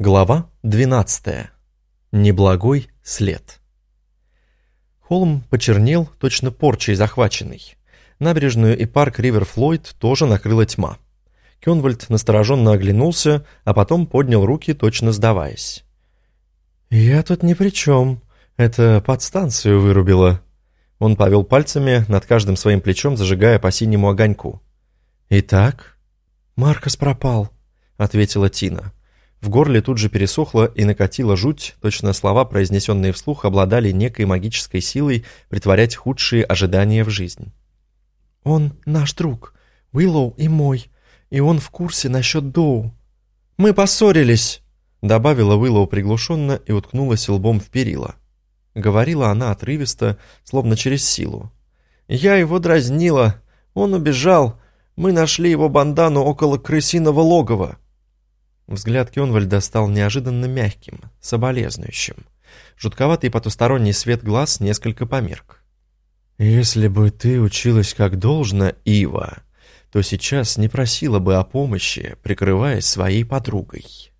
Глава 12. Неблагой след. Холм почернел, точно порчей захваченный. Набережную и парк Ривер Флойд тоже накрыла тьма. Кёнвальд настороженно оглянулся, а потом поднял руки, точно сдаваясь. «Я тут ни при чем. Это подстанцию вырубило». Он повел пальцами над каждым своим плечом, зажигая по синему огоньку. «Итак?» «Маркос пропал», — ответила Тина. В горле тут же пересохло и накатила жуть, точно слова, произнесенные вслух, обладали некой магической силой притворять худшие ожидания в жизнь. «Он наш друг, Уиллоу и мой, и он в курсе насчет Доу». «Мы поссорились», — добавила Уиллоу приглушенно и уткнулась лбом в перила. Говорила она отрывисто, словно через силу. «Я его дразнила, он убежал, мы нашли его бандану около крысиного логова». Взгляд Кёнвальда стал неожиданно мягким, соболезнующим. Жутковатый потусторонний свет глаз несколько померк. «Если бы ты училась как должно, Ива, то сейчас не просила бы о помощи, прикрываясь своей подругой».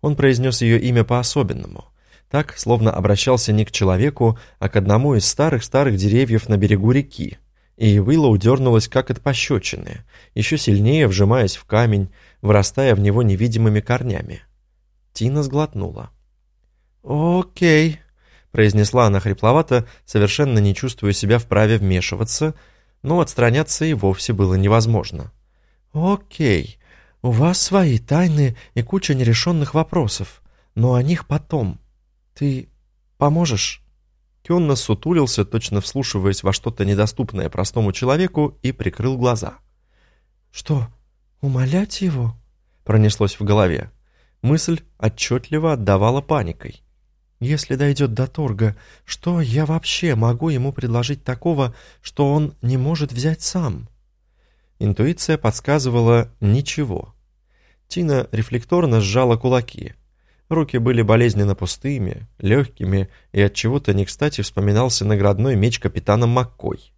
Он произнес ее имя по-особенному, так, словно обращался не к человеку, а к одному из старых-старых деревьев на берегу реки, и Уилла дернулась как от пощечины, еще сильнее вжимаясь в камень, вырастая в него невидимыми корнями. Тина сглотнула. «Окей», — произнесла она хрипловато, совершенно не чувствуя себя вправе вмешиваться, но отстраняться и вовсе было невозможно. «Окей, у вас свои тайны и куча нерешенных вопросов, но о них потом. Ты поможешь?» Кенна сутулился, точно вслушиваясь во что-то недоступное простому человеку, и прикрыл глаза. «Что, умолять его?» пронеслось в голове. Мысль отчетливо отдавала паникой. «Если дойдет до торга, что я вообще могу ему предложить такого, что он не может взять сам?» Интуиция подсказывала «ничего». Тина рефлекторно сжала кулаки – Руки были болезненно пустыми, легкими, и от чего то не кстати вспоминался наградной меч капитана Маккой.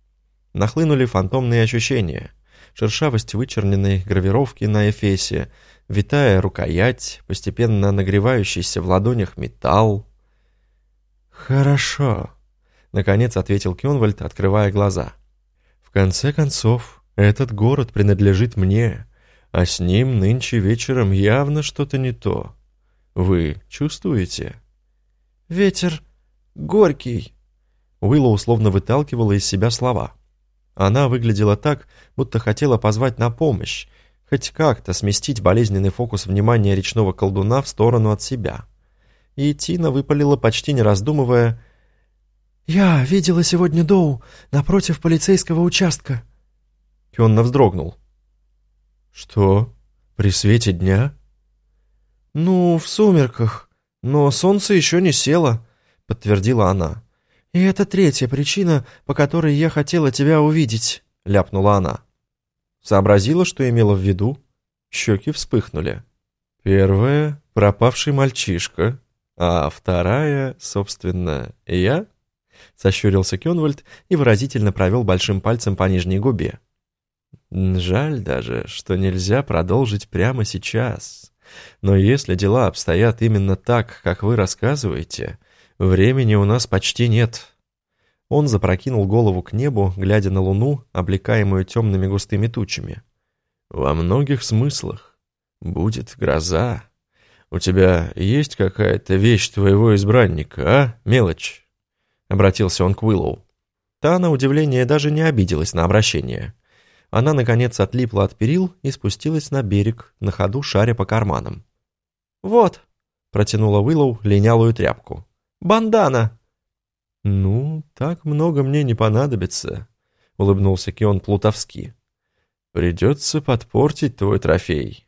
Нахлынули фантомные ощущения. Шершавость вычерненной гравировки на эфесе, витая рукоять, постепенно нагревающийся в ладонях металл. «Хорошо», — наконец ответил Кёнвальд, открывая глаза. «В конце концов, этот город принадлежит мне, а с ним нынче вечером явно что-то не то». Вы чувствуете? Ветер горький. Уилла условно выталкивала из себя слова. Она выглядела так, будто хотела позвать на помощь, хоть как-то сместить болезненный фокус внимания речного колдуна в сторону от себя. И Тина выпалила, почти не раздумывая, «Я видела сегодня Доу напротив полицейского участка». Кенна вздрогнул. «Что? При свете дня?» «Ну, в сумерках. Но солнце еще не село», — подтвердила она. «И это третья причина, по которой я хотела тебя увидеть», — ляпнула она. Сообразила, что имела в виду. Щеки вспыхнули. Первая — пропавший мальчишка, а вторая, собственно, я? Сощурился Кёнвальд и выразительно провел большим пальцем по нижней губе. Жаль даже, что нельзя продолжить прямо сейчас. Но если дела обстоят именно так, как вы рассказываете, времени у нас почти нет». Он запрокинул голову к небу, глядя на луну, облекаемую темными густыми тучами. «Во многих смыслах. Будет гроза. У тебя есть какая-то вещь твоего избранника, а, мелочь?» Обратился он к Уиллоу. Та, на удивление, даже не обиделась на обращение. Она, наконец, отлипла от перил и спустилась на берег, на ходу шаря по карманам. «Вот», — протянула Уиллоу линялую тряпку. «Бандана!» «Ну, так много мне не понадобится», — улыбнулся Кион Плутовски. «Придется подпортить твой трофей».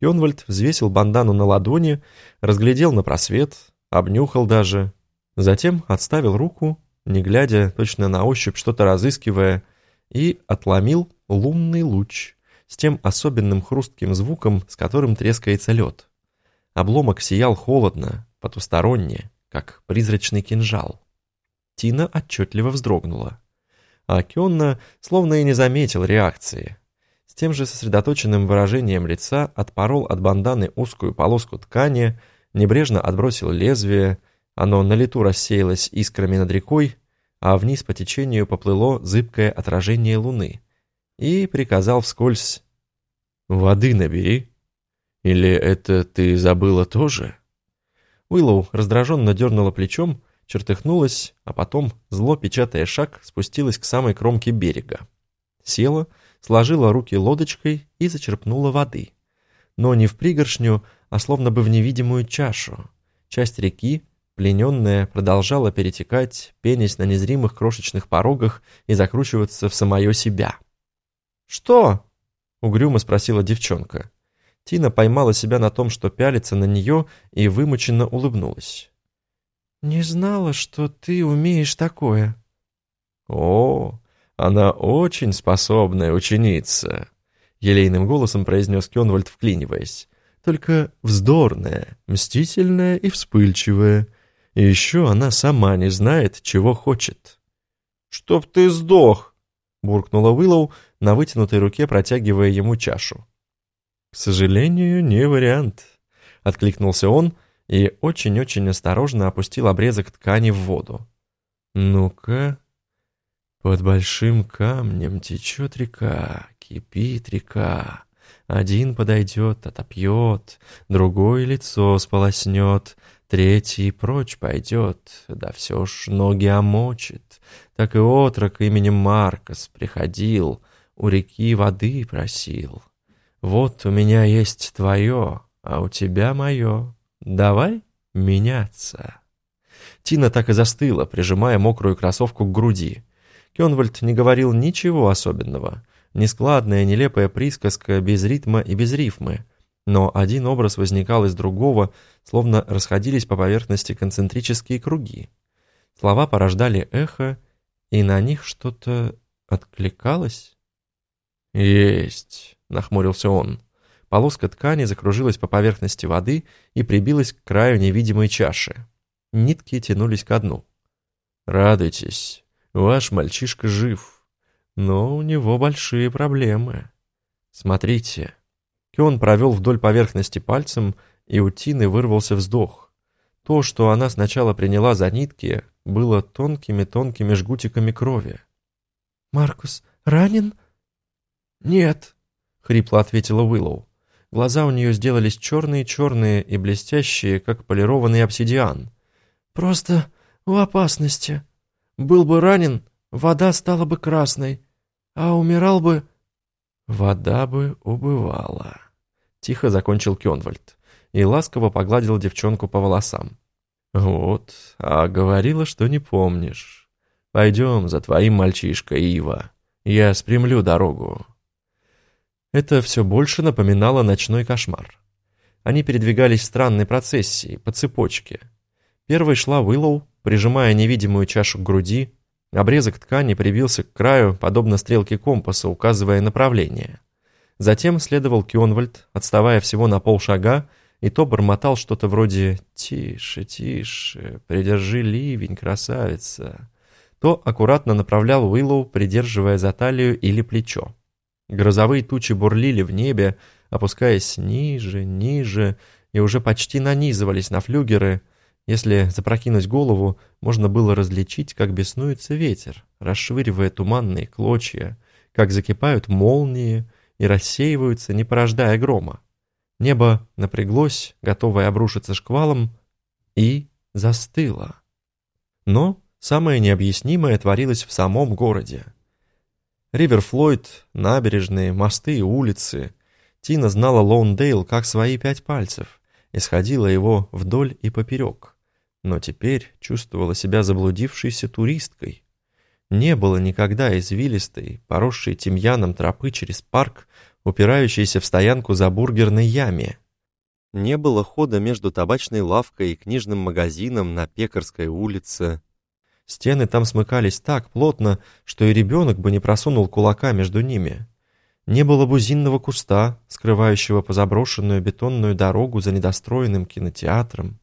Кионвальд взвесил бандану на ладони, разглядел на просвет, обнюхал даже. Затем отставил руку, не глядя, точно на ощупь что-то разыскивая, и отломил лунный луч с тем особенным хрустким звуком, с которым трескается лед. Обломок сиял холодно, потусторонне, как призрачный кинжал. Тина отчетливо вздрогнула. А Кенна словно и не заметил реакции. С тем же сосредоточенным выражением лица отпорол от банданы узкую полоску ткани, небрежно отбросил лезвие, оно на лету рассеялось искрами над рекой, а вниз по течению поплыло зыбкое отражение луны, и приказал вскользь «Воды набери». «Или это ты забыла тоже?» Уиллоу раздраженно дернула плечом, чертыхнулась, а потом, зло печатая шаг, спустилась к самой кромке берега. Села, сложила руки лодочкой и зачерпнула воды. Но не в пригоршню, а словно бы в невидимую чашу. Часть реки, плененная, продолжала перетекать, пенясь на незримых крошечных порогах и закручиваться в самое себя. «Что?» — угрюмо спросила девчонка. Тина поймала себя на том, что пялится на нее, и вымученно улыбнулась. «Не знала, что ты умеешь такое». «О, она очень способная ученица», — елейным голосом произнес Кенвальд, вклиниваясь. «Только вздорная, мстительная и вспыльчивая. И еще она сама не знает, чего хочет». «Чтоб ты сдох!» — буркнула Уиллоу, на вытянутой руке протягивая ему чашу. «К сожалению, не вариант», — откликнулся он и очень-очень осторожно опустил обрезок ткани в воду. «Ну-ка...» Под большим камнем течет река, кипит река. Один подойдет, отопьет, другой лицо сполоснет, третий прочь пойдет, да все ж ноги омочит. Так и отрок именем Маркос приходил, у реки воды просил. Вот у меня есть твое, а у тебя мое. Давай меняться. Тина так и застыла, прижимая мокрую кроссовку к груди. Кенвальд не говорил ничего особенного. Нескладная, нелепая присказка без ритма и без рифмы. Но один образ возникал из другого, словно расходились по поверхности концентрические круги. Слова порождали эхо, и на них что-то откликалось. «Есть!» — нахмурился он. Полоска ткани закружилась по поверхности воды и прибилась к краю невидимой чаши. Нитки тянулись ко дну. «Радуйтесь, ваш мальчишка жив, но у него большие проблемы. Смотрите». Кион провел вдоль поверхности пальцем, и у Тины вырвался вздох. То, что она сначала приняла за нитки, было тонкими-тонкими жгутиками крови. «Маркус ранен?» «Нет», — хрипло ответила Уиллоу. Глаза у нее сделались черные-черные и блестящие, как полированный обсидиан. «Просто в опасности. Был бы ранен, вода стала бы красной, а умирал бы...» «Вода бы убывала», — тихо закончил Кенвальд и ласково погладил девчонку по волосам. «Вот, а говорила, что не помнишь. Пойдем за твоим мальчишкой, Ива. Я спрямлю дорогу». Это все больше напоминало ночной кошмар. Они передвигались в странной процессии, по цепочке. Первой шла Уиллоу, прижимая невидимую чашу к груди, обрезок ткани прибился к краю, подобно стрелке компаса, указывая направление. Затем следовал Кионвальд, отставая всего на полшага, и то бормотал что-то вроде «Тише, тише, придержи ливень, красавица», то аккуратно направлял Уиллоу, придерживая за талию или плечо. Грозовые тучи бурлили в небе, опускаясь ниже, ниже, и уже почти нанизывались на флюгеры. Если запрокинуть голову, можно было различить, как беснуется ветер, расшвыривая туманные клочья, как закипают молнии и рассеиваются, не порождая грома. Небо напряглось, готовое обрушиться шквалом, и застыло. Но самое необъяснимое творилось в самом городе. Риверфлойд, набережные, мосты и улицы. Тина знала Лоундейл как свои пять пальцев, исходила его вдоль и поперек. Но теперь чувствовала себя заблудившейся туристкой. Не было никогда извилистой, поросшей тимьяном тропы через парк, упирающейся в стоянку за бургерной яме. Не было хода между табачной лавкой и книжным магазином на Пекарской улице, Стены там смыкались так плотно, что и ребенок бы не просунул кулака между ними. Не было бузинного куста, скрывающего позаброшенную бетонную дорогу за недостроенным кинотеатром.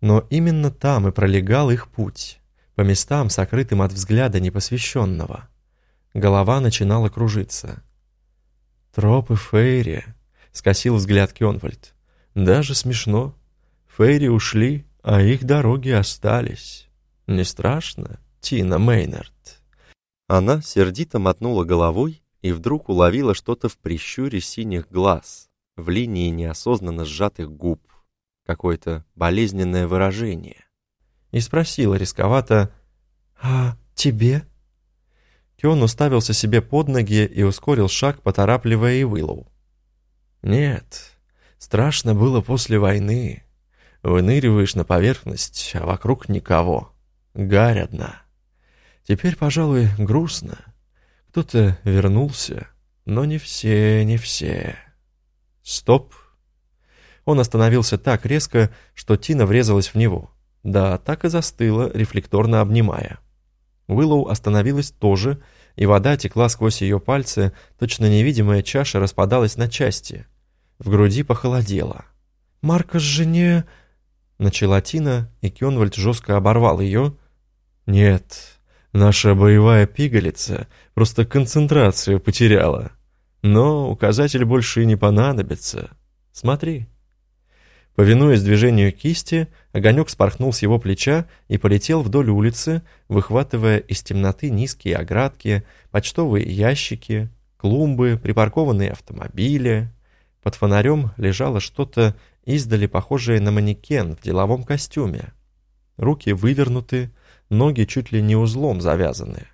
Но именно там и пролегал их путь, по местам, сокрытым от взгляда непосвященного. Голова начинала кружиться. «Тропы Фейри», — скосил взгляд Кёнвальд. «Даже смешно. Фейри ушли, а их дороги остались. Не страшно, Тина Мейнард?» Она сердито мотнула головой и вдруг уловила что-то в прищуре синих глаз, в линии неосознанно сжатых губ, какое-то болезненное выражение. И спросила рисковато, «А тебе?» Кион уставился себе под ноги и ускорил шаг, поторапливая и Уиллоу. «Нет, страшно было после войны. Выныриваешь на поверхность, а вокруг никого. Гарь одна. Теперь, пожалуй, грустно. Кто-то вернулся, но не все, не все. Стоп!» Он остановился так резко, что Тина врезалась в него. Да, так и застыла, рефлекторно обнимая. Уиллоу остановилась тоже, и вода текла сквозь ее пальцы, точно невидимая чаша распадалась на части. В груди похолодело. «Маркос же не...» Начала Тина, и Кёнвальд жестко оборвал ее. «Нет, наша боевая пигалица просто концентрацию потеряла. Но указатель больше и не понадобится. Смотри». Повинуясь движению кисти, огонек спорхнул с его плеча и полетел вдоль улицы, выхватывая из темноты низкие оградки, почтовые ящики, клумбы, припаркованные автомобили. Под фонарем лежало что-то издали похожее на манекен в деловом костюме. Руки вывернуты, ноги чуть ли не узлом завязаны.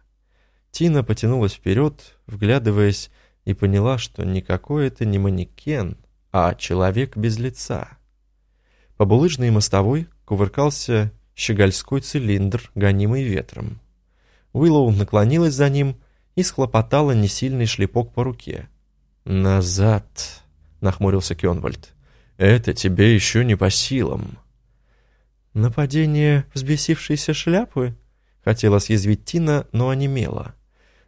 Тина потянулась вперед, вглядываясь, и поняла, что никакой это не манекен, а человек без лица. По булыжной мостовой кувыркался щегольской цилиндр, гонимый ветром. Уиллоу наклонилась за ним и схлопотала несильный шлепок по руке. «Назад!» — нахмурился Кёнвальд. «Это тебе еще не по силам». «Нападение взбесившейся шляпы?» — хотела съязвить Тина, но онемела.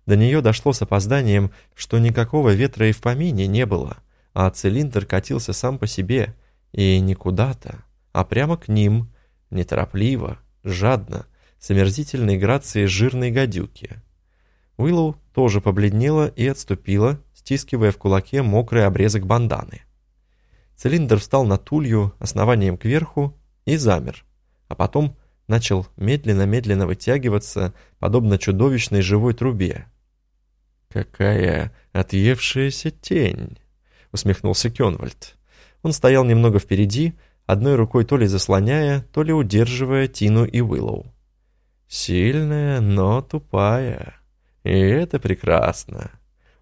До нее дошло с опозданием, что никакого ветра и в помине не было, а цилиндр катился сам по себе — и не куда-то, а прямо к ним, неторопливо, жадно, с омерзительной грацией жирной гадюки. Уиллоу тоже побледнела и отступила, стискивая в кулаке мокрый обрезок банданы. Цилиндр встал на тулью основанием кверху и замер, а потом начал медленно-медленно вытягиваться, подобно чудовищной живой трубе. «Какая отъевшаяся тень!» — усмехнулся Кёнвальд. Он стоял немного впереди, одной рукой то ли заслоняя, то ли удерживая Тину и Уиллоу. «Сильная, но тупая. И это прекрасно.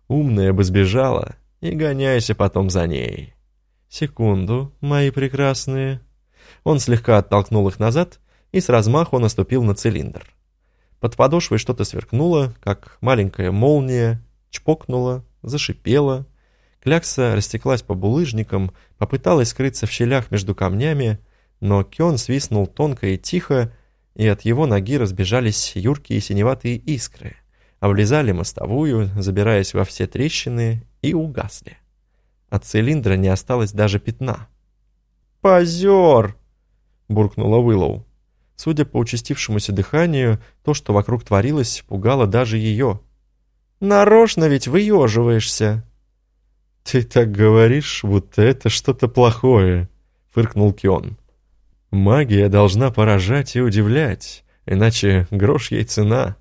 Умная бы сбежала, и гоняйся потом за ней. Секунду, мои прекрасные». Он слегка оттолкнул их назад и с размаху наступил на цилиндр. Под подошвой что-то сверкнуло, как маленькая молния, чпокнуло, зашипело — Клякса растеклась по булыжникам, попыталась скрыться в щелях между камнями, но Кён свистнул тонко и тихо, и от его ноги разбежались юркие синеватые искры, облизали мостовую, забираясь во все трещины, и угасли. От цилиндра не осталось даже пятна. «Позер!» — буркнула Уиллоу. Судя по участившемуся дыханию, то, что вокруг творилось, пугало даже ее. «Нарочно ведь выеживаешься!» «Ты так говоришь, будто это что-то плохое», — фыркнул Кион. «Магия должна поражать и удивлять, иначе грош ей цена».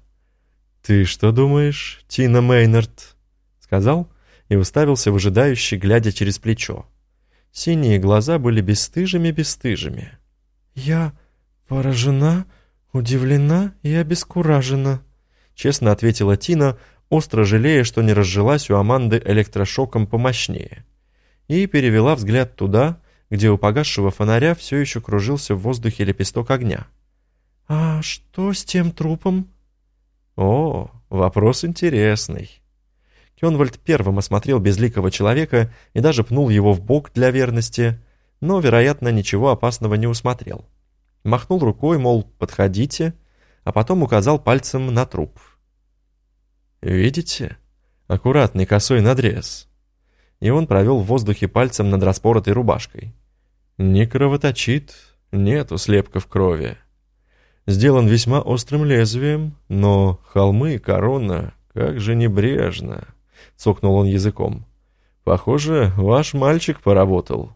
«Ты что думаешь, Тина Мейнард?» — сказал и уставился выжидающий, глядя через плечо. Синие глаза были бесстыжими-бесстыжими. «Я поражена, удивлена и обескуражена», — честно ответила Тина, остро жалея, что не разжилась у Аманды электрошоком помощнее, и перевела взгляд туда, где у погасшего фонаря все еще кружился в воздухе лепесток огня. «А что с тем трупом?» «О, вопрос интересный». Кенвальд первым осмотрел безликого человека и даже пнул его в бок для верности, но, вероятно, ничего опасного не усмотрел. Махнул рукой, мол, подходите, а потом указал пальцем на труп. «Видите? Аккуратный косой надрез». И он провел в воздухе пальцем над распоротой рубашкой. Не кровоточит, нету слепков крови. Сделан весьма острым лезвием, но холмы и корона, как же небрежно, цокнул он языком. Похоже, ваш мальчик поработал.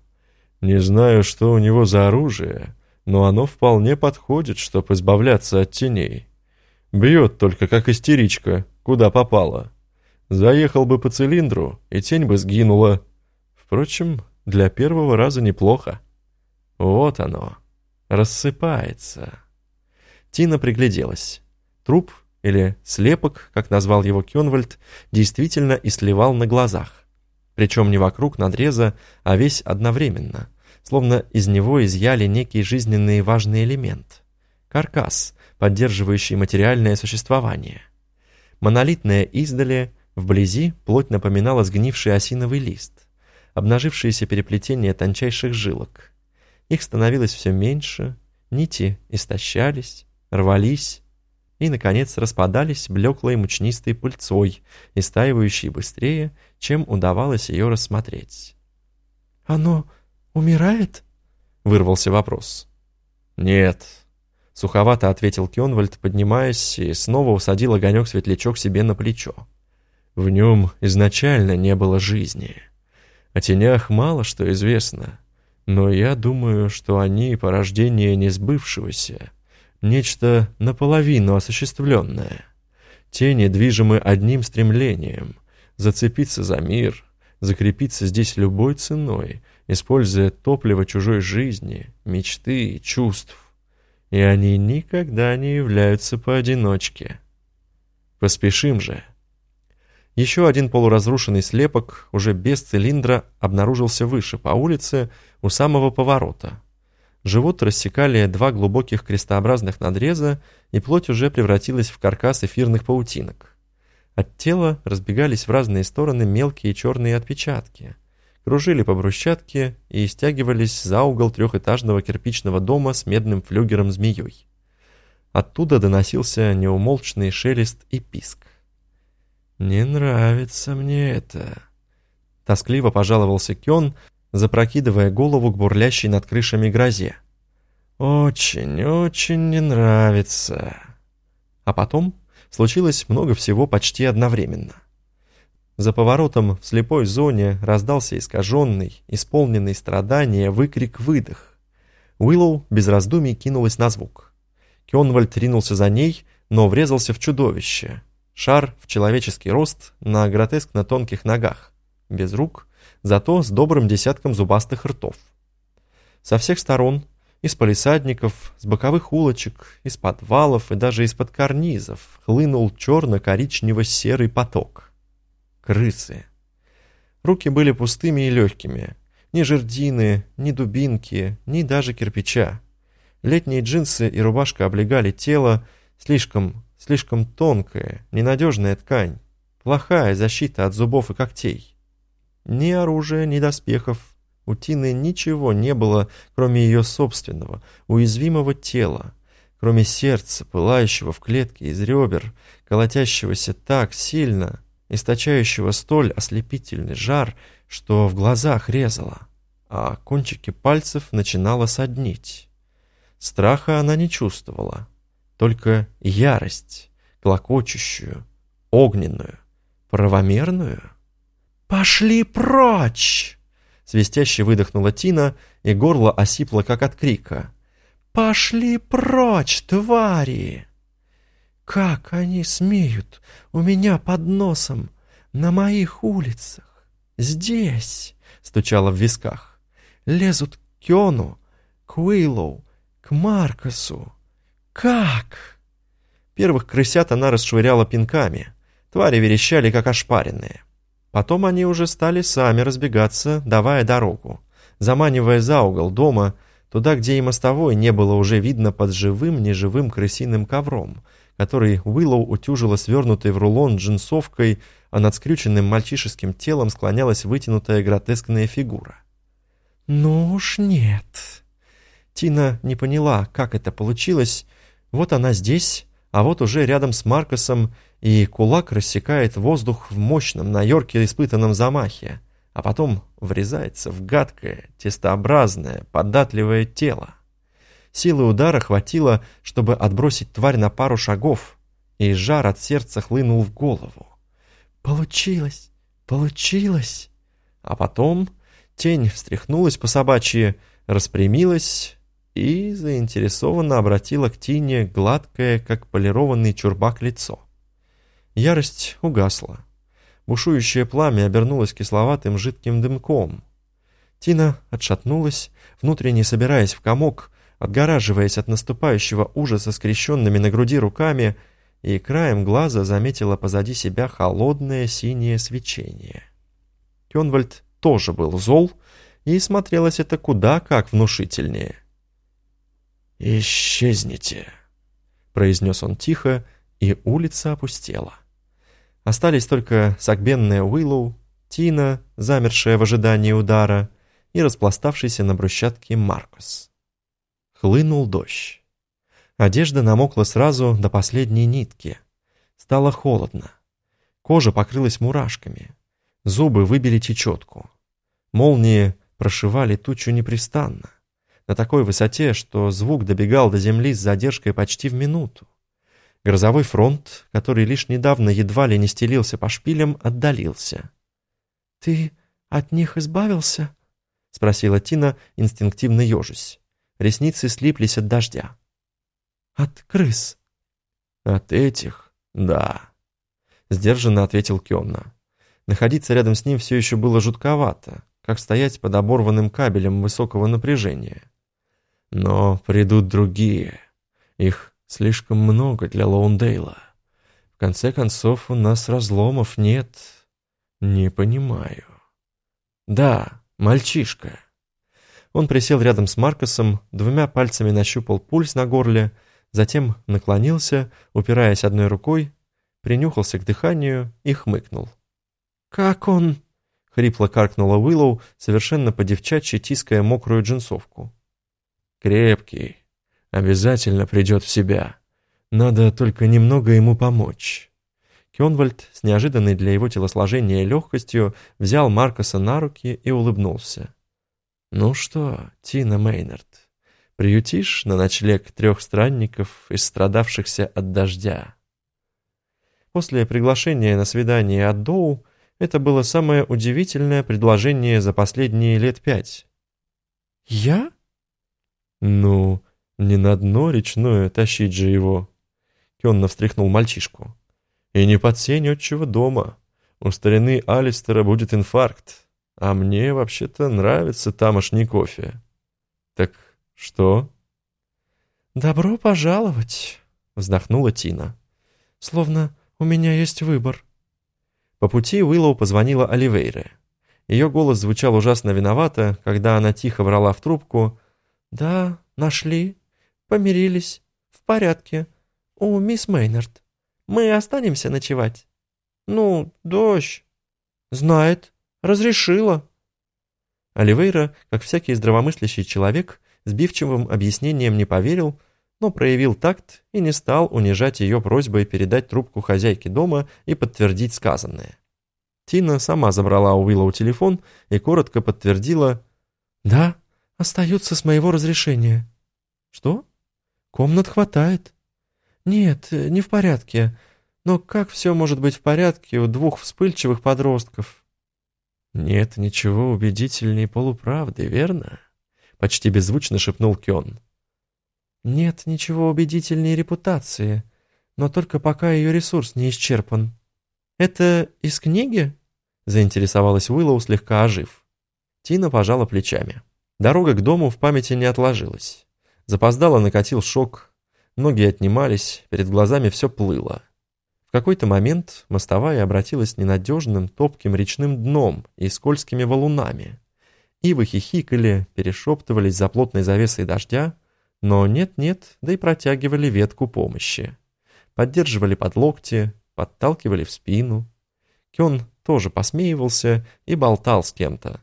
Не знаю, что у него за оружие, но оно вполне подходит, чтобы избавляться от теней. Бьет только как истеричка, куда попало. Заехал бы по цилиндру, и тень бы сгинула. Впрочем, для первого раза неплохо. Вот оно, рассыпается. Тина пригляделась. Труп, или слепок, как назвал его Кёнвальд, действительно и сливал на глазах. Причем не вокруг надреза, а весь одновременно, словно из него изъяли некий жизненный важный элемент. Каркас, поддерживающий материальное существование. Монолитное издали, вблизи плоть напоминала сгнивший осиновый лист, обнажившиеся переплетения тончайших жилок. Их становилось все меньше, нити истощались, рвались и, наконец, распадались блеклой мучнистой пыльцой, истаивающей быстрее, чем удавалось ее рассмотреть. «Оно умирает?» — вырвался вопрос. «Нет», — суховато ответил Кенвальд, поднимаясь, и снова усадил огонек-светлячок себе на плечо. В нем изначально не было жизни. О тенях мало что известно, но я думаю, что они порождение несбывшегося, нечто наполовину осуществленное. Тени движимы одним стремлением — зацепиться за мир, закрепиться здесь любой ценой, используя топливо чужой жизни, мечты и чувств. И они никогда не являются поодиночке. Поспешим же. Еще один полуразрушенный слепок, уже без цилиндра, обнаружился выше, по улице, у самого поворота. Живот рассекали два глубоких крестообразных надреза, и плоть уже превратилась в каркас эфирных паутинок. От тела разбегались в разные стороны мелкие черные отпечатки, кружили по брусчатке и стягивались за угол трехэтажного кирпичного дома с медным флюгером-змеей. Оттуда доносился неумолчный шелест и писк. «Не нравится мне это», — тоскливо пожаловался Кён, запрокидывая голову к бурлящей над крышами грозе. «Очень, очень не нравится». А потом случилось много всего почти одновременно. За поворотом в слепой зоне раздался искаженный, исполненный страдания выкрик-выдох. Уиллоу без раздумий кинулась на звук. Кёнвальд ринулся за ней, но врезался в чудовище. Шар в человеческий рост на гротескно тонких ногах, без рук, зато с добрым десятком зубастых ртов. Со всех сторон, из полисадников, с боковых улочек, из подвалов и даже из-под карнизов хлынул черно-коричнево-серый поток. Крысы. Руки были пустыми и легкими. Ни жердины, ни дубинки, ни даже кирпича. Летние джинсы и рубашка облегали тело, слишком, слишком тонкая, ненадежная ткань. Плохая защита от зубов и когтей. Ни оружия, ни доспехов. У Тины ничего не было, кроме ее собственного, уязвимого тела, кроме сердца, пылающего в клетке из ребер, колотящегося так сильно, источающего столь ослепительный жар, что в глазах резало, а кончики пальцев начинало соднить. Страха она не чувствовала, только ярость, клокочущую, огненную, правомерную — «Пошли прочь!» Свистяще выдохнула Тина, и горло осипло, как от крика. «Пошли прочь, твари!» «Как они смеют у меня под носом, на моих улицах, здесь!» стучала в висках. «Лезут к Кёну, к Уиллоу, к Маркосу. Как?» Первых крысят она расшвыряла пинками. Твари верещали, как ошпаренные. Потом они уже стали сами разбегаться, давая дорогу, заманивая за угол дома, туда, где и мостовой не было уже видно под живым, неживым крысиным ковром, который Уиллоу утюжила свернутой в рулон джинсовкой, а над скрюченным мальчишеским телом склонялась вытянутая гротескная фигура. «Ну уж нет». Тина не поняла, как это получилось. Вот она здесь, а вот уже рядом с Маркосом и кулак рассекает воздух в мощном, на Йорке испытанном замахе, а потом врезается в гадкое, тестообразное, податливое тело. Силы удара хватило, чтобы отбросить тварь на пару шагов, и жар от сердца хлынул в голову. «Получилось! Получилось!» А потом тень встряхнулась по собачьи, распрямилась и заинтересованно обратила к Тине гладкое, как полированный чурбак, лицо. Ярость угасла. Бушующее пламя обернулось кисловатым жидким дымком. Тина отшатнулась, внутренне собираясь в комок, отгораживаясь от наступающего ужаса скрещенными на груди руками, и краем глаза заметила позади себя холодное синее свечение. Кенвальд тоже был зол, и смотрелось это куда как внушительнее. «Исчезните», — произнес он тихо, и улица опустела. Остались только согбенная Уиллоу, Тина, замершая в ожидании удара, и распластавшийся на брусчатке Маркус. Хлынул дождь. Одежда намокла сразу до последней нитки. Стало холодно. Кожа покрылась мурашками. Зубы выбили чечетку. Молнии прошивали тучу непрестанно. На такой высоте, что звук добегал до земли с задержкой почти в минуту. Грозовой фронт, который лишь недавно едва ли не стелился по шпилям, отдалился. «Ты от них избавился?» — спросила Тина, инстинктивно ежась. Ресницы слиплись от дождя. «От крыс?» «От этих, да», — сдержанно ответил Кенна. Находиться рядом с ним все еще было жутковато, как стоять под оборванным кабелем высокого напряжения. Но придут другие. Их Слишком много для Лоундейла. В конце концов, у нас разломов нет. Не понимаю. Да, мальчишка. Он присел рядом с Маркосом, двумя пальцами нащупал пульс на горле, затем наклонился, упираясь одной рукой, принюхался к дыханию и хмыкнул. «Как он?» — хрипло каркнула Уиллоу, совершенно по-девчачьи тиская мокрую джинсовку. «Крепкий, Обязательно придет в себя. Надо только немного ему помочь». Кенвальд с неожиданной для его телосложения легкостью взял Маркоса на руки и улыбнулся. «Ну что, Тина Мейнард, приютишь на ночлег трех странников, истрадавшихся от дождя?» После приглашения на свидание от Доу это было самое удивительное предложение за последние лет пять. «Я?» «Ну, не на дно речное тащить же его. Кенна встряхнул мальчишку. И не под сень отчего дома. У старины Алистера будет инфаркт. А мне вообще-то нравится тамошний кофе. Так что? Добро пожаловать, вздохнула Тина. Словно у меня есть выбор. По пути Уиллоу позвонила Оливейре. Ее голос звучал ужасно виновато, когда она тихо врала в трубку. «Да, нашли. Помирились. В порядке. У мисс Мейнард. Мы останемся ночевать. Ну, дождь. Знает. Разрешила. Оливейра, как всякий здравомыслящий человек, сбивчивым объяснением не поверил, но проявил такт и не стал унижать ее просьбой передать трубку хозяйке дома и подтвердить сказанное. Тина сама забрала у Уиллоу телефон и коротко подтвердила «Да, остаются с моего разрешения». «Что?» Комнат хватает. Нет, не в порядке. Но как все может быть в порядке у двух вспыльчивых подростков? Нет ничего убедительнее полуправды, верно? Почти беззвучно шепнул Кён. Нет ничего убедительнее репутации, но только пока ее ресурс не исчерпан. Это из книги? Заинтересовалась Уиллоу, слегка ожив. Тина пожала плечами. Дорога к дому в памяти не отложилась. Запоздало накатил шок, ноги отнимались, перед глазами все плыло. В какой-то момент мостовая обратилась ненадежным топким речным дном и скользкими валунами. Ивы хихикали, перешептывались за плотной завесой дождя, но нет-нет, да и протягивали ветку помощи. Поддерживали под локти, подталкивали в спину. Кён тоже посмеивался и болтал с кем-то.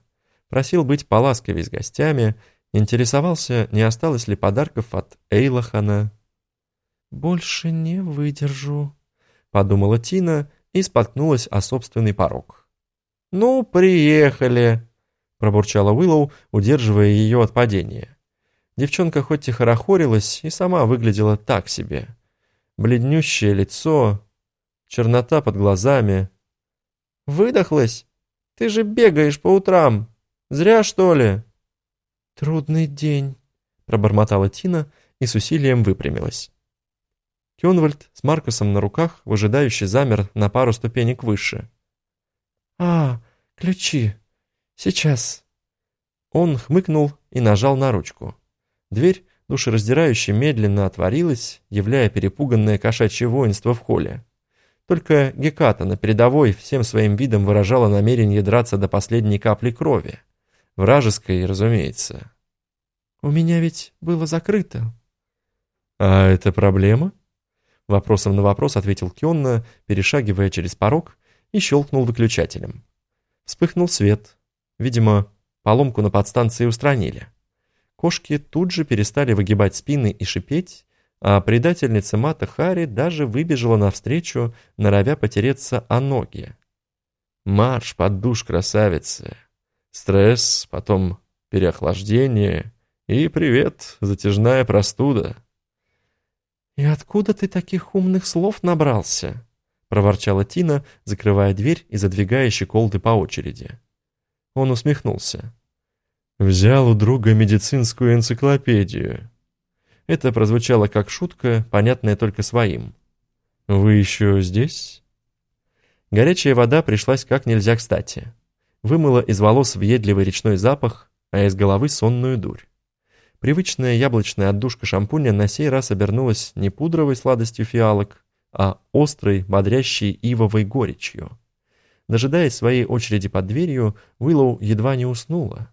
Просил быть поласковей с гостями Интересовался, не осталось ли подарков от Эйлахана. «Больше не выдержу», — подумала Тина и споткнулась о собственный порог. «Ну, приехали», — пробурчала Уиллоу, удерживая ее от падения. Девчонка хоть и хорохорилась, и сама выглядела так себе. Бледнющее лицо, чернота под глазами. «Выдохлась?» Ты же бегаешь по утрам. Зря, что ли?» «Трудный день», — пробормотала Тина и с усилием выпрямилась. Кёнвальд с Маркусом на руках, выжидающий замер на пару ступенек выше. «А, ключи. Сейчас». Он хмыкнул и нажал на ручку. Дверь, душераздирающе медленно отворилась, являя перепуганное кошачье воинство в холле. Только Геката на передовой всем своим видом выражала намерение драться до последней капли крови. Вражеской, разумеется. «У меня ведь было закрыто». «А это проблема?» Вопросом на вопрос ответил Кионна, перешагивая через порог, и щелкнул выключателем. Вспыхнул свет. Видимо, поломку на подстанции устранили. Кошки тут же перестали выгибать спины и шипеть, а предательница Мата Хари даже выбежала навстречу, норовя потереться о ноги. Марш под душ красавицы. Стресс, потом переохлаждение и привет, затяжная простуда. «И откуда ты таких умных слов набрался?» — проворчала Тина, закрывая дверь и задвигая щеколды по очереди. Он усмехнулся. «Взял у друга медицинскую энциклопедию. Это прозвучало как шутка, понятная только своим. «Вы еще здесь?» Горячая вода пришлась как нельзя кстати. Вымыла из волос въедливый речной запах, а из головы сонную дурь. Привычная яблочная отдушка шампуня на сей раз обернулась не пудровой сладостью фиалок, а острой, бодрящей ивовой горечью. Дожидаясь своей очереди под дверью, Уиллоу едва не уснула.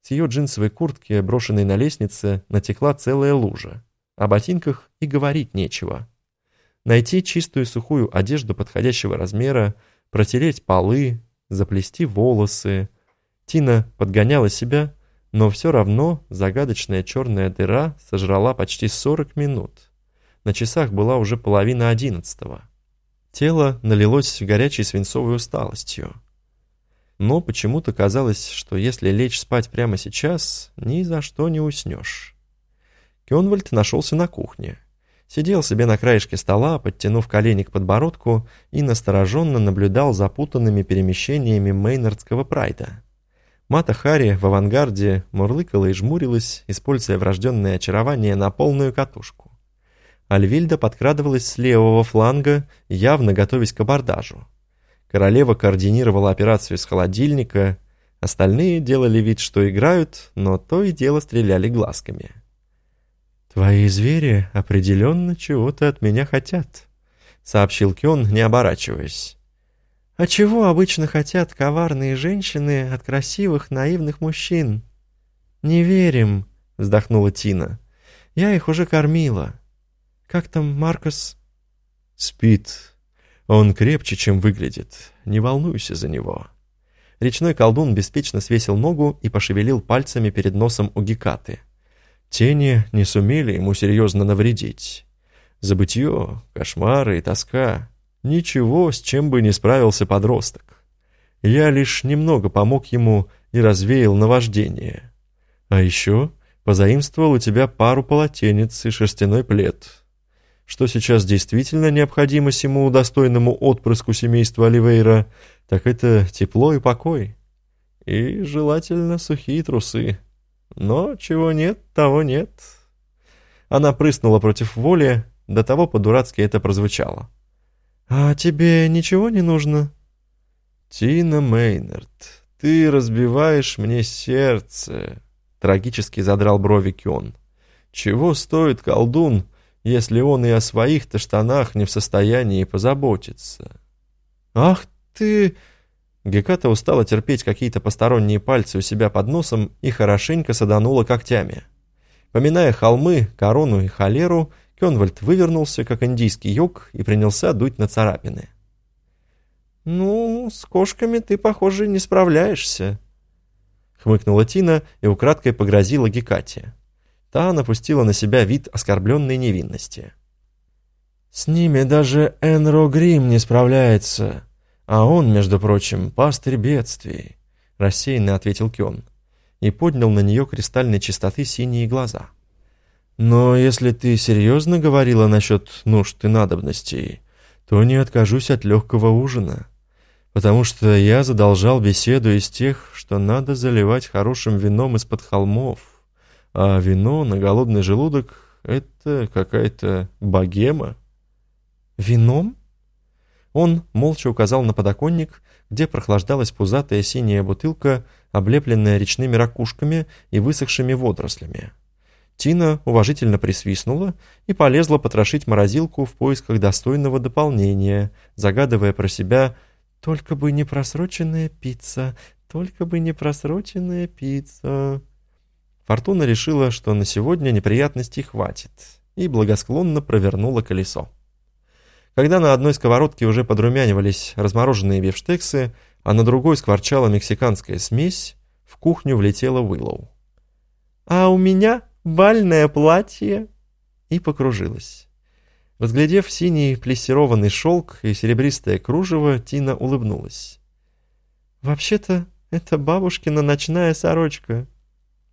С ее джинсовой куртки, брошенной на лестнице, натекла целая лужа. О ботинках и говорить нечего. Найти чистую сухую одежду подходящего размера, протереть полы, заплести волосы. Тина подгоняла себя, но все равно загадочная черная дыра сожрала почти 40 минут. На часах была уже половина одиннадцатого. Тело налилось горячей свинцовой усталостью но почему-то казалось, что если лечь спать прямо сейчас, ни за что не уснешь. Кёнвальд нашелся на кухне. Сидел себе на краешке стола, подтянув колени к подбородку и настороженно наблюдал за путанными перемещениями Мейнардского прайда. Мата Хари в авангарде мурлыкала и жмурилась, используя врожденное очарование на полную катушку. Альвильда подкрадывалась с левого фланга, явно готовясь к абордажу. Королева координировала операцию с холодильника, остальные делали вид, что играют, но то и дело стреляли глазками. «Твои звери определенно чего-то от меня хотят», — сообщил Кион, не оборачиваясь. «А чего обычно хотят коварные женщины от красивых, наивных мужчин?» «Не верим», — вздохнула Тина. «Я их уже кормила. Как там Маркос?» «Спит», он крепче, чем выглядит. Не волнуйся за него». Речной колдун беспечно свесил ногу и пошевелил пальцами перед носом у Гекаты. Тени не сумели ему серьезно навредить. Забытье, кошмары и тоска — ничего, с чем бы не справился подросток. Я лишь немного помог ему и развеял наваждение. А еще позаимствовал у тебя пару полотенец и шерстяной плед что сейчас действительно необходимо всему достойному отпрыску семейства Оливейра, так это тепло и покой. И желательно сухие трусы. Но чего нет, того нет. Она прыснула против воли, до того по-дурацки это прозвучало. «А тебе ничего не нужно?» «Тина Мейнард, ты разбиваешь мне сердце», — трагически задрал брови Кион. «Чего стоит колдун, если он и о своих-то штанах не в состоянии позаботиться. «Ах ты...» Геката устала терпеть какие-то посторонние пальцы у себя под носом и хорошенько саданула когтями. Поминая холмы, корону и холеру, Кенвальд вывернулся, как индийский йог, и принялся дуть на царапины. «Ну, с кошками ты, похоже, не справляешься», — хмыкнула Тина и украдкой погрозила Гекате. Та напустила на себя вид оскорбленной невинности. «С ними даже Энро Грим не справляется, а он, между прочим, пастырь бедствий», — рассеянно ответил Кён и поднял на нее кристальной чистоты синие глаза. «Но если ты серьезно говорила насчет нужд и надобностей, то не откажусь от легкого ужина. потому что я задолжал беседу из тех, что надо заливать хорошим вином из-под холмов, а вино на голодный желудок — это какая-то богема. «Вином?» Он молча указал на подоконник, где прохлаждалась пузатая синяя бутылка, облепленная речными ракушками и высохшими водорослями. Тина уважительно присвистнула и полезла потрошить морозилку в поисках достойного дополнения, загадывая про себя «Только бы не просроченная пицца, только бы не просроченная пицца». Фортуна решила, что на сегодня неприятностей хватит, и благосклонно провернула колесо. Когда на одной сковородке уже подрумянивались размороженные бифштексы, а на другой скворчала мексиканская смесь, в кухню влетела Уиллоу. «А у меня бальное платье!» и покружилась. Разглядев синий плессированный шелк и серебристое кружево, Тина улыбнулась. «Вообще-то это бабушкина ночная сорочка».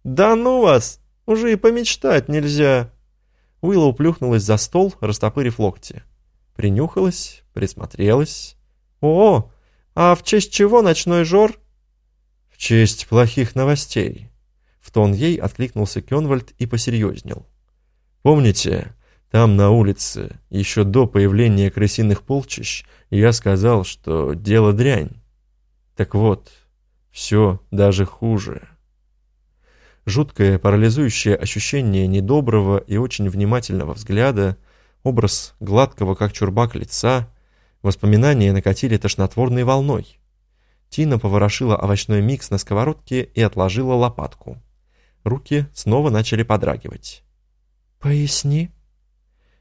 «Да ну вас! Уже и помечтать нельзя!» Уилла плюхнулась за стол, растопырив локти. Принюхалась, присмотрелась. «О, а в честь чего ночной жор?» «В честь плохих новостей», — в тон ей откликнулся Кенвальд и посерьезнел. «Помните, там на улице, еще до появления крысиных полчищ, я сказал, что дело дрянь. Так вот, все даже хуже». Жуткое парализующее ощущение недоброго и очень внимательного взгляда — образ гладкого, как чурбак, лица, воспоминания накатили тошнотворной волной. Тина поворошила овощной микс на сковородке и отложила лопатку. Руки снова начали подрагивать. «Поясни».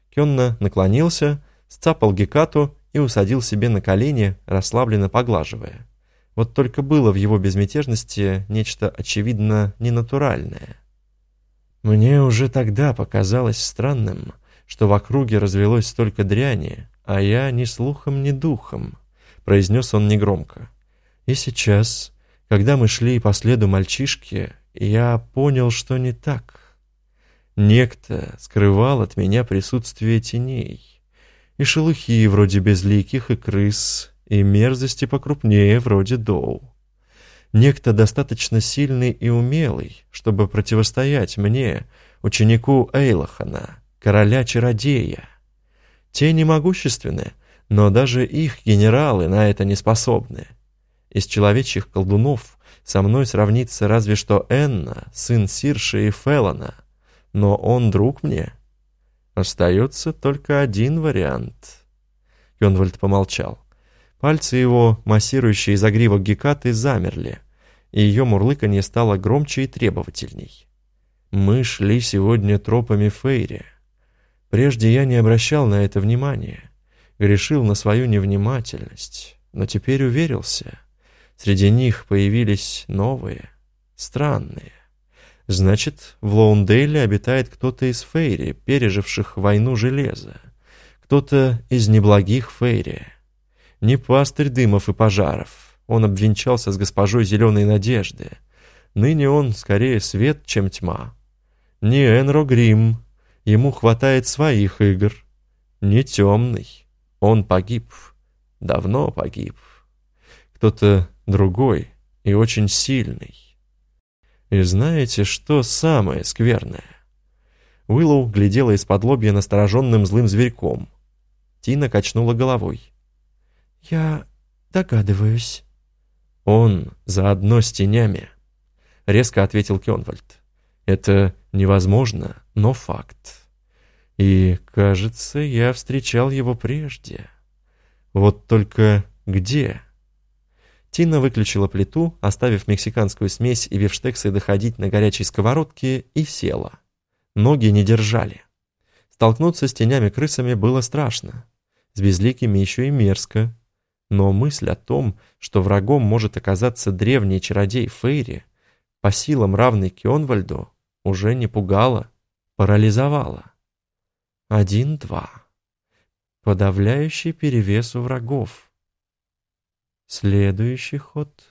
Кенна наклонился, сцапал Гекату и усадил себе на колени, расслабленно поглаживая. Вот только было в его безмятежности нечто очевидно ненатуральное. Мне уже тогда показалось странным, что в округе развелось столько дряни, а я ни слухом, ни духом», — произнес он негромко. «И сейчас, когда мы шли по следу мальчишки, я понял, что не так. Некто скрывал от меня присутствие теней, и шелухи вроде безликих и крыс, и мерзости покрупнее вроде доу. Некто достаточно сильный и умелый, чтобы противостоять мне, ученику Эйлахана, короля-чародея. Те не могущественны, но даже их генералы на это не способны. Из человечьих колдунов со мной сравнится разве что Энна, сын Сирши и Феллона, но он друг мне. Остается только один вариант. Кенвальд помолчал. Пальцы его, массирующие загривок Гекаты, замерли, и ее мурлыканье стало громче и требовательней. Мы шли сегодня тропами Фейри. Прежде я не обращал на это внимания, грешил на свою невнимательность, но теперь уверился. Среди них появились новые, странные. Значит, в Лоундейле обитает кто-то из Фейри, переживших войну железа. Кто-то из неблагих Фейри. Не пастырь дымов и пожаров. Он обвенчался с госпожой Зеленой Надежды. Ныне он скорее свет, чем тьма. Не Энро Грим, Ему хватает своих игр. Не темный. Он погиб. Давно погиб. Кто-то другой и очень сильный. И знаете, что самое скверное? Уиллоу глядела из-под лобья настороженным злым зверьком. Тина качнула головой. «Я догадываюсь». «Он заодно с тенями», — резко ответил Кенвальд. «Это невозможно, но факт. И, кажется, я встречал его прежде. Вот только где? Тина выключила плиту, оставив мексиканскую смесь и бифштексы доходить на горячей сковородке, и села. Ноги не держали. Столкнуться с тенями-крысами было страшно. С безликими еще и мерзко. Но мысль о том, что врагом может оказаться древний чародей Фейри, по силам равный Кионвальду, уже не пугала, парализовала. Один-два. Подавляющий перевес у врагов. Следующий ход —